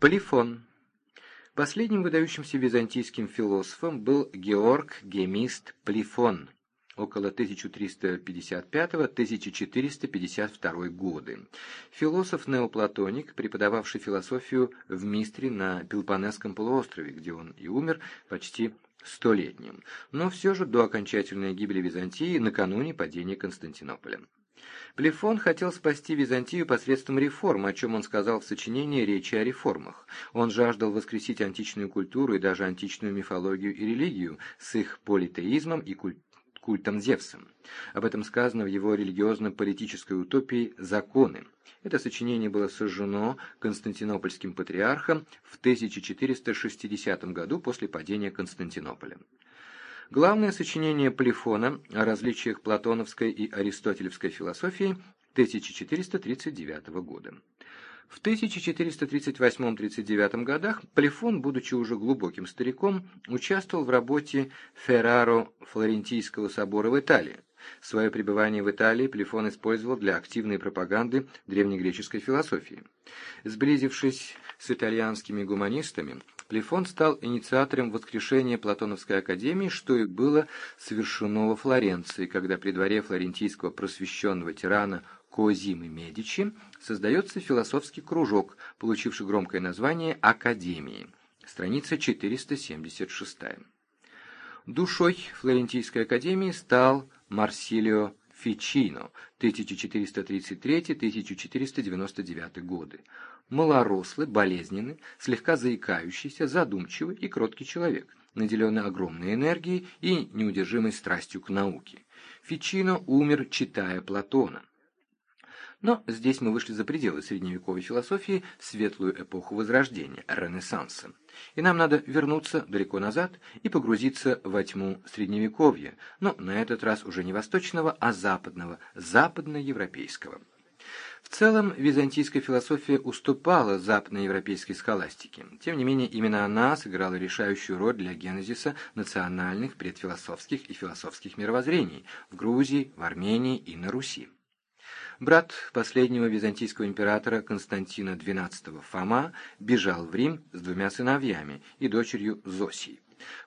Полифон. Последним выдающимся византийским философом был Георг Гемист Полифон около 1355-1452 годы. Философ-неоплатоник, преподававший философию в Мистре на Пелопонесском полуострове, где он и умер почти столетним, но все же до окончательной гибели Византии накануне падения Константинополя. Плефон хотел спасти Византию посредством реформ, о чем он сказал в сочинении «Речи о реформах». Он жаждал воскресить античную культуру и даже античную мифологию и религию с их политеизмом и культом Зевса. Об этом сказано в его религиозно-политической утопии «Законы». Это сочинение было сожжено Константинопольским патриархом в 1460 году после падения Константинополя. Главное сочинение Полифона о различиях платоновской и аристотелевской философии 1439 года. В 1438-39 годах Полифон, будучи уже глубоким стариком, участвовал в работе Ферраро Флорентийского собора в Италии. Свое пребывание в Италии Плефон использовал для активной пропаганды древнегреческой философии. Сблизившись с итальянскими гуманистами, Плефон стал инициатором воскрешения Платоновской академии, что и было совершено во Флоренции, когда при дворе флорентийского просвещенного тирана Козимы Медичи создается философский кружок, получивший громкое название «Академии». Страница 476. Душой Флорентийской академии стал Марсилио Фичино, 1433-1499 годы. Малорослый, болезненный, слегка заикающийся, задумчивый и кроткий человек, наделенный огромной энергией и неудержимой страстью к науке. Фичино умер, читая Платона. Но здесь мы вышли за пределы средневековой философии в светлую эпоху Возрождения, Ренессанса. И нам надо вернуться далеко назад и погрузиться во тьму Средневековья, но на этот раз уже не восточного, а западного, западноевропейского. В целом, византийская философия уступала западноевропейской схоластике. Тем не менее, именно она сыграла решающую роль для генезиса национальных, предфилософских и философских мировоззрений в Грузии, в Армении и на Руси. Брат последнего византийского императора Константина XII Фома бежал в Рим с двумя сыновьями и дочерью Зосией.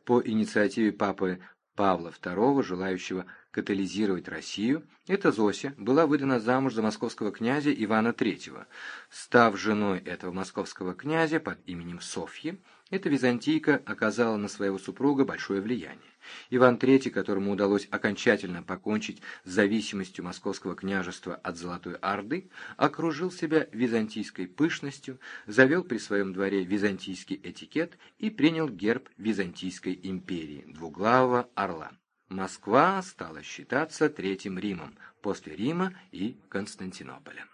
По инициативе папы Павла II, желающего катализировать Россию, эта Зося была выдана замуж за московского князя Ивана III. Став женой этого московского князя под именем Софьи, эта византийка оказала на своего супруга большое влияние. Иван III, которому удалось окончательно покончить с зависимостью московского княжества от Золотой Орды, окружил себя византийской пышностью, завел при своем дворе византийский этикет и принял герб Византийской империи – двуглавого орла. Москва стала считаться Третьим Римом, после Рима и Константинополя.